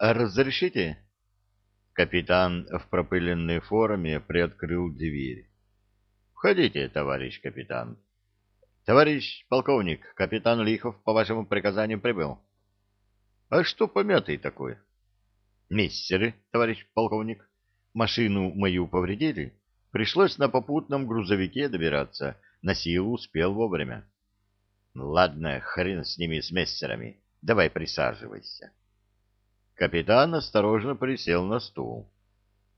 разрешите?» Капитан в пропыленной форме приоткрыл дверь. «Входите, товарищ капитан». «Товарищ полковник, капитан Лихов по вашему приказанию прибыл». «А что помятый такой?» «Мессеры, товарищ полковник, машину мою повредили. Пришлось на попутном грузовике добираться. На силу успел вовремя». «Ладно, хрен с ними, с мессерами. Давай присаживайся». Капитан осторожно присел на стул.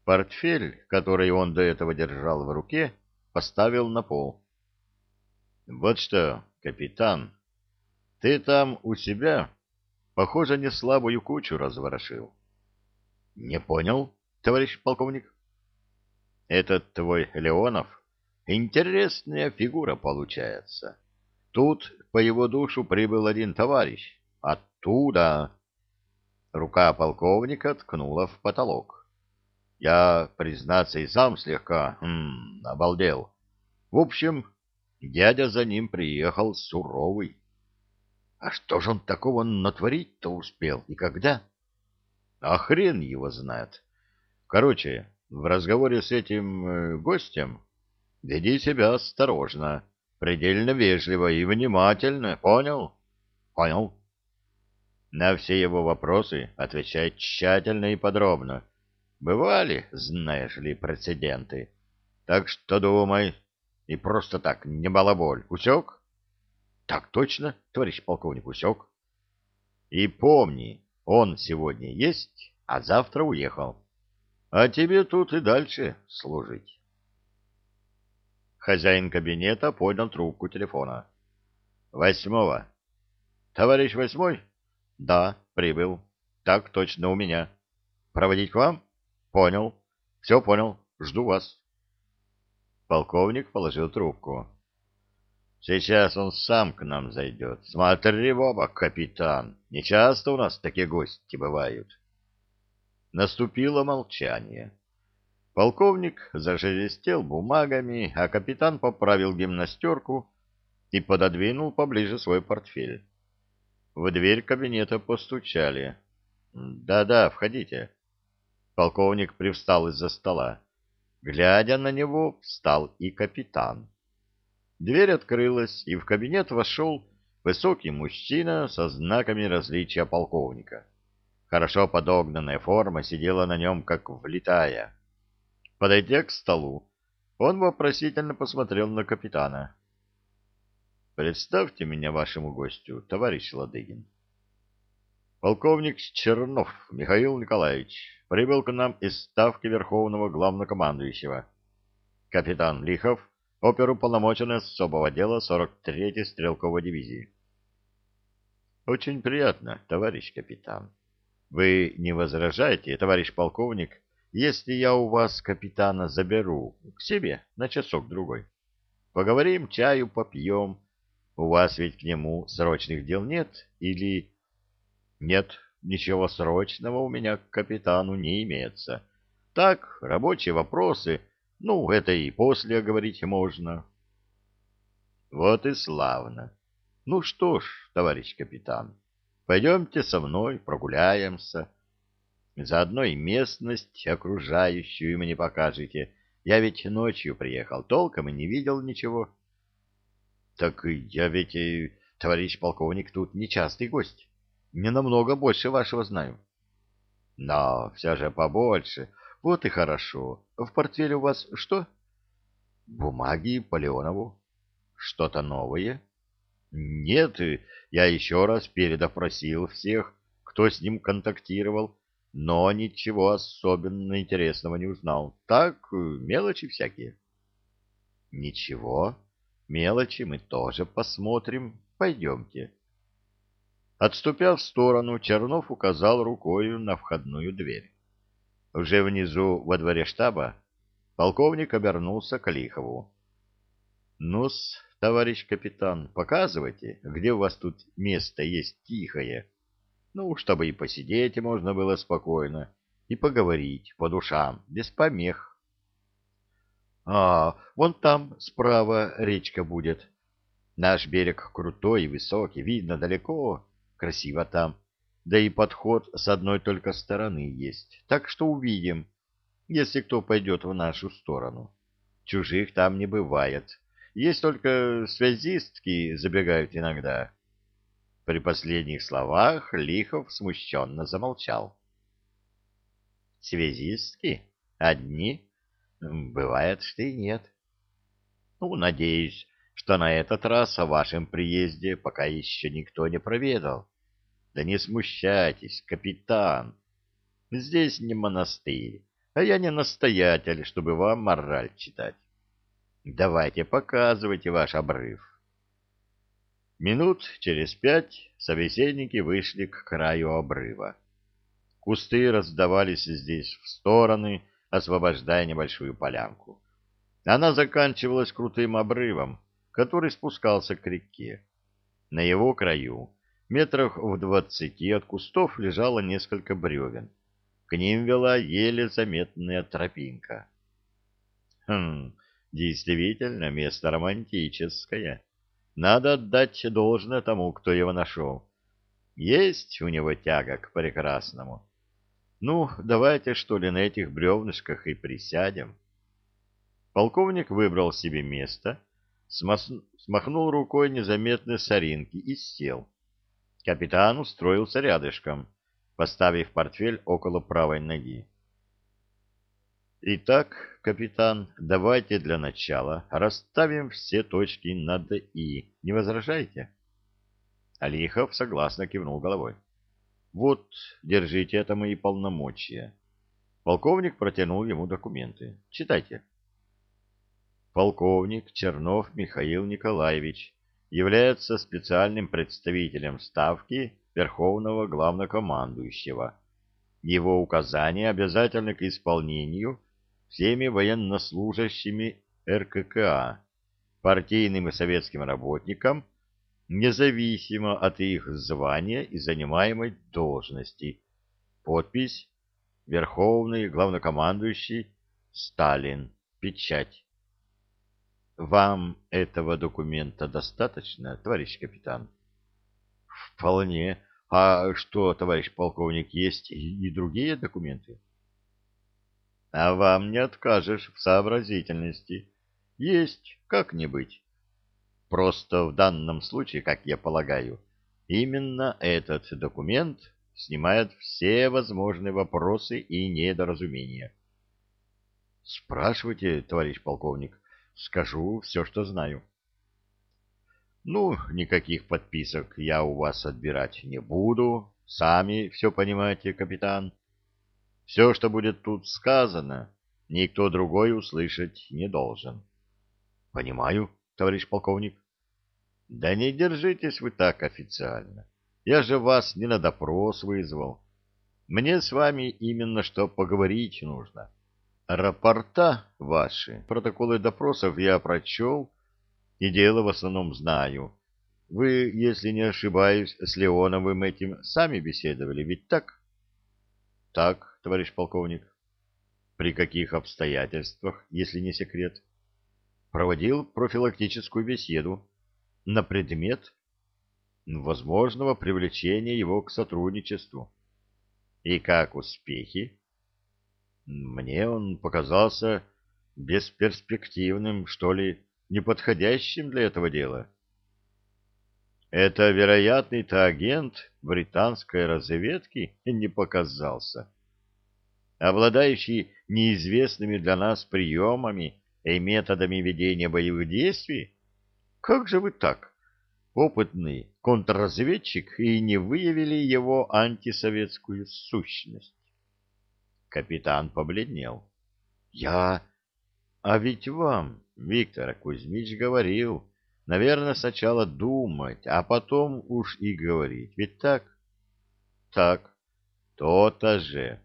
Портфель, который он до этого держал в руке, поставил на пол. — Вот что, капитан, ты там у себя, похоже, не слабую кучу разворошил. — Не понял, товарищ полковник. — Этот твой Леонов интересная фигура получается. Тут по его душу прибыл один товарищ. Оттуда... Рука полковника ткнула в потолок. Я, признаться, и сам слегка м, обалдел. В общем, дядя за ним приехал суровый. А что же он такого натворить-то успел и когда? А хрен его знает. Короче, в разговоре с этим э, гостем веди себя осторожно, предельно вежливо и внимательно, понял? Понял. На все его вопросы отвечай тщательно и подробно. Бывали, знаешь ли, прецеденты. Так что думай. И просто так, не балаболь. Усек? Так точно, товарищ полковник, усек. И помни, он сегодня есть, а завтра уехал. А тебе тут и дальше служить. Хозяин кабинета поднял трубку телефона. Восьмого. Товарищ восьмой? Да, прибыл. Так точно у меня. Проводить к вам? Понял. Все понял. Жду вас. Полковник положил трубку. Сейчас он сам к нам зайдет. Смотри в оба, капитан. Нечасто у нас такие гости бывают. Наступило молчание. Полковник зашелестел бумагами, а капитан поправил гимнастерку и пододвинул поближе свой портфель. В дверь кабинета постучали. «Да-да, входите». Полковник привстал из-за стола. Глядя на него, встал и капитан. Дверь открылась, и в кабинет вошел высокий мужчина со знаками различия полковника. Хорошо подогнанная форма сидела на нем, как влитая. Подойдя к столу, он вопросительно посмотрел на капитана. Представьте меня вашему гостю, товарищ Ладыгин. Полковник Чернов Михаил Николаевич прибыл к нам из ставки Верховного Главнокомандующего. Капитан Лихов, оперуполномоченный особого дела 43-й стрелковой дивизии. Очень приятно, товарищ капитан. Вы не возражаете, товарищ полковник, если я у вас капитана заберу к себе на часок-другой? Поговорим, чаю попьем, у вас ведь к нему срочных дел нет? Или... Нет, ничего срочного у меня к капитану не имеется. Так, рабочие вопросы, ну, это и после говорить можно. Вот и славно. Ну что ж, товарищ капитан, пойдемте со мной прогуляемся. Заодно и местность окружающую мне покажете. Я ведь ночью приехал, толком и не видел ничего. — так я ведь, и, товарищ полковник, тут нечастый гость. Не намного больше вашего знаю. Но все же побольше. Вот и хорошо. В портфеле у вас что? Бумаги по. Что-то новое? Нет, я еще раз передопросил всех, кто с ним контактировал, но ничего особенно интересного не узнал. Так, мелочи всякие. Ничего. Мелочи мы тоже посмотрим. Пойдемте. Отступя в сторону, Чернов указал рукою на входную дверь. Уже внизу, во дворе штаба, полковник обернулся к Лихову. «Ну-с, товарищ капитан, показывайте, где у вас тут место есть тихое. Ну, чтобы и посидеть можно было спокойно, и поговорить по душам, без помех». А, вон там справа речка будет. Наш берег крутой и высокий, видно далеко, красиво там. да и подход с одной только стороны есть. Так что увидим, если кто пойдет в нашу сторону. Чужих там не бывает. Есть только связистки забегают иногда. При последних словах Лихов смущенно замолчал. Связистки? Одни? Бывает, что и нет. Ну, надеюсь, что на этот раз о вашем приезде пока еще никто не проведал. Да не смущайтесь, капитан. Здесь не монастырь, а я не настоятель, чтобы вам мораль читать. Давайте, показывайте ваш обрыв. Минут через пять собеседники вышли к краю обрыва. Кусты раздавались здесь в стороны, освобождая небольшую полянку. Она заканчивалась крутым обрывом, который спускался к реке. На его краю, метрах в двадцати от кустов, лежало несколько бревен. К ним вела еле заметная тропинка. Хм, действительно, место романтическое. Надо отдать должное тому, кто его нашел. Есть у него тяга к прекрасному. Ну, давайте, что ли, на этих бревнышках и присядем. Полковник выбрал себе место, смахнул рукой незаметные соринки и сел. Капитан устроился рядышком, поставив портфель около правой ноги. Итак, капитан, давайте для начала расставим все точки над «и». Не возражаете? Алихов согласно кивнул головой. Вот, держите, это мои полномочия. Полковник протянул ему документы. Читайте полковник Чернов Михаил Николаевич является специальным представителем Ставки Верховного Главнокомандующего. Его указания обязательны к исполнению всеми военнослужащими РККА, партийным и советским работникам, независимо от их звания и занимаемой должности. Подпись Верховный Главнокомандующий Сталин. Печать. Вам этого документа достаточно, товарищ капитан? Вполне. А что, товарищ полковник, есть и другие документы? А вам не откажешь в сообразительности. Есть, как не быть. Просто в данном случае, как я полагаю, именно этот документ снимает все возможные вопросы и недоразумения. Спрашивайте, товарищ полковник. Скажу все, что знаю. Ну, никаких подписок я у вас отбирать не буду. Сами все понимаете, капитан. Все, что будет тут сказано, никто другой услышать не должен. Понимаю, товарищ полковник. Да не держитесь вы так официально. Я же вас не на допрос вызвал. Мне с вами именно что поговорить нужно. — Рапорта ваши, протоколы допросов я прочел, и дело в основном знаю. Вы, если не ошибаюсь, с Леоновым этим сами беседовали, ведь так? Так, товарищ полковник. При каких обстоятельствах, если не секрет? Проводил профилактическую беседу на предмет возможного привлечения его к сотрудничеству. И как успехи? Мне он показался бесперспективным, что ли, неподходящим для этого дела. Это вероятный-то агент британской разведки не показался. Обладающий неизвестными для нас приемами и методами ведения боевых действий? Как же вы так? Опытный контрразведчик и не выявили его антисоветскую сущность. Капитан побледнел. Я... А ведь вам, Виктор Кузьмич, говорил, наверное, сначала думать, а потом уж и говорить. Ведь так? Так. То-то же.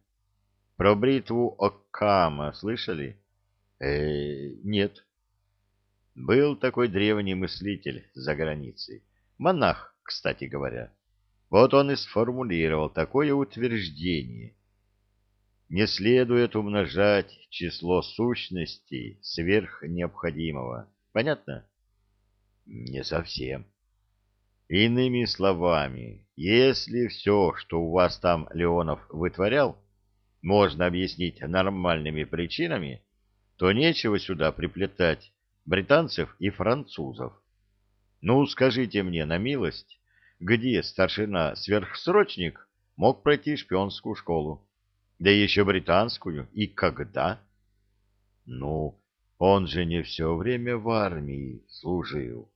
Про бритву Оккама слышали? Э, нет. Был такой древний мыслитель за границей. Монах, кстати говоря. Вот он и сформулировал такое утверждение не следует умножать число сущностей сверх необходимого. Понятно? Не совсем. Иными словами, если все, что у вас там Леонов вытворял, можно объяснить нормальными причинами, то нечего сюда приплетать британцев и французов. Ну, скажите мне на милость, где старшина-сверхсрочник мог пройти шпионскую школу? Да еще британскую. И когда? Ну, он же не все время в армии служил.